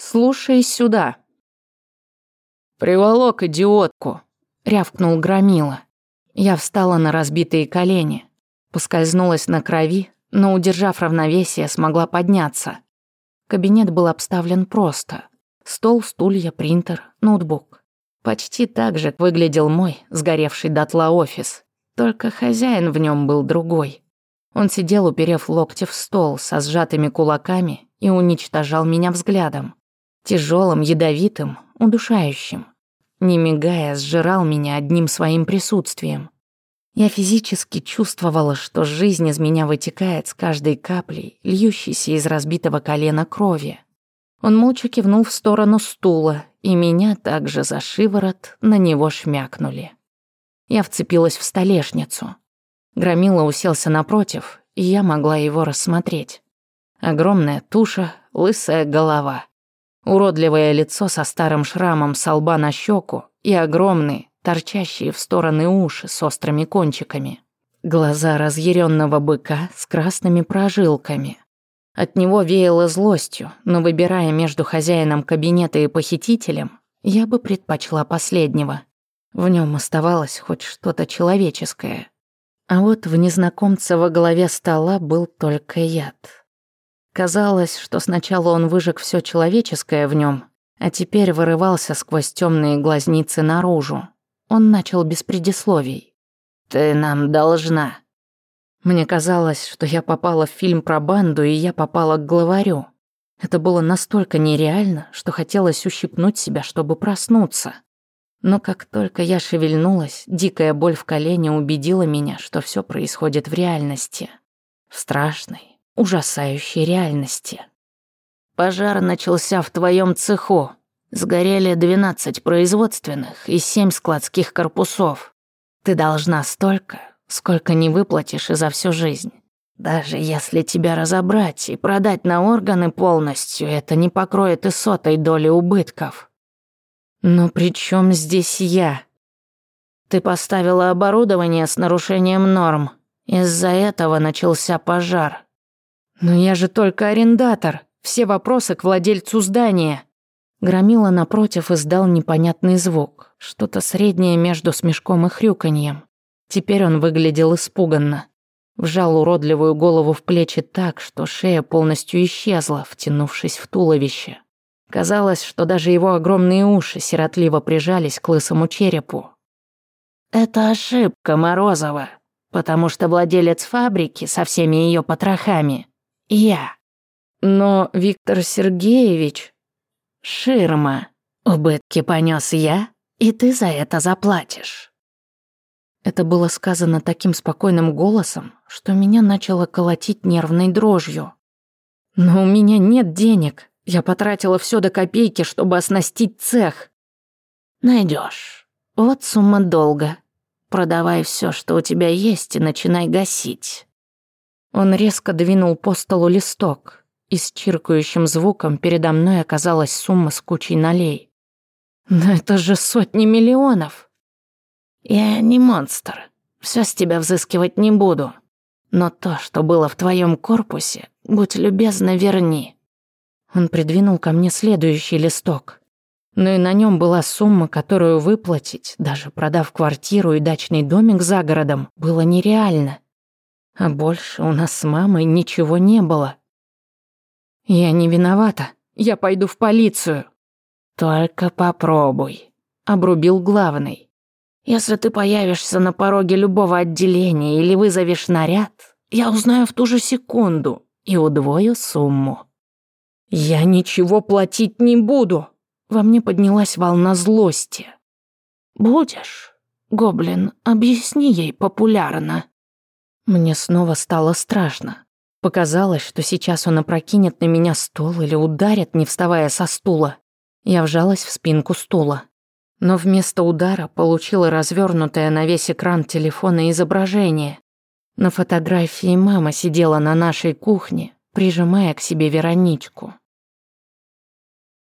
Слушай сюда». «Приволок идиотку», — рявкнул Громила. Я встала на разбитые колени, поскользнулась на крови, но, удержав равновесие, смогла подняться. Кабинет был обставлен просто. Стол, стулья, принтер, ноутбук. Почти так же выглядел мой, сгоревший дотла офис. Только хозяин в нем был другой. Он сидел, уперев локти в стол, со сжатыми кулаками и уничтожал меня взглядом тяжелым, ядовитым, удушающим. Не мигая, сжирал меня одним своим присутствием. Я физически чувствовала, что жизнь из меня вытекает с каждой каплей, льющейся из разбитого колена крови. Он молча кивнул в сторону стула, и меня также за шиворот на него шмякнули. Я вцепилась в столешницу. Громила уселся напротив, и я могла его рассмотреть. Огромная туша, лысая голова уродливое лицо со старым шрамом со лба на щеку и огромные, торчащие в стороны уши с острыми кончиками. Глаза разъяренного быка с красными прожилками. От него веяло злостью, но выбирая между хозяином кабинета и похитителем, я бы предпочла последнего. В нем оставалось хоть что-то человеческое. А вот в незнакомца во главе стола был только яд. Казалось, что сначала он выжег все человеческое в нем, а теперь вырывался сквозь темные глазницы наружу. Он начал без предисловий. «Ты нам должна». Мне казалось, что я попала в фильм про банду, и я попала к главарю. Это было настолько нереально, что хотелось ущипнуть себя, чтобы проснуться. Но как только я шевельнулась, дикая боль в колене убедила меня, что все происходит в реальности. В страшной, ужасающей реальности. Пожар начался в твоем цеху. Сгорели 12 производственных и 7 складских корпусов. Ты должна столько, сколько не выплатишь и за всю жизнь. Даже если тебя разобрать и продать на органы полностью, это не покроет и сотой доли убытков. Но при чем здесь я? Ты поставила оборудование с нарушением норм. Из-за этого начался пожар. «Но я же только арендатор. Все вопросы к владельцу здания». Громила напротив издал непонятный звук, что-то среднее между смешком и хрюканьем. Теперь он выглядел испуганно. Вжал уродливую голову в плечи так, что шея полностью исчезла, втянувшись в туловище. Казалось, что даже его огромные уши сиротливо прижались к лысому черепу. «Это ошибка Морозова, потому что владелец фабрики со всеми ее потрохами «Я». Но Виктор Сергеевич... Ширма. Убытки понес я, и ты за это заплатишь. Это было сказано таким спокойным голосом, что меня начало колотить нервной дрожью. Но у меня нет денег. Я потратила все до копейки, чтобы оснастить цех. Найдешь. Вот сумма долга. Продавай все, что у тебя есть, и начинай гасить. Он резко двинул по столу листок, и с чиркающим звуком передо мной оказалась сумма с кучей нолей. «Но это же сотни миллионов!» «Я не монстр. Все с тебя взыскивать не буду. Но то, что было в твоем корпусе, будь любезна, верни». Он придвинул ко мне следующий листок. Но и на нем была сумма, которую выплатить, даже продав квартиру и дачный домик за городом, было нереально. А больше у нас с мамой ничего не было. Я не виновата. Я пойду в полицию. Только попробуй, обрубил главный. Если ты появишься на пороге любого отделения или вызовешь наряд, я узнаю в ту же секунду и удвою сумму. Я ничего платить не буду. Во мне поднялась волна злости. Будешь? Гоблин, объясни ей популярно. Мне снова стало страшно. Показалось, что сейчас он опрокинет на меня стол или ударит, не вставая со стула. Я вжалась в спинку стула. Но вместо удара получила развернутое на весь экран телефона изображение. На фотографии мама сидела на нашей кухне, прижимая к себе Вероничку.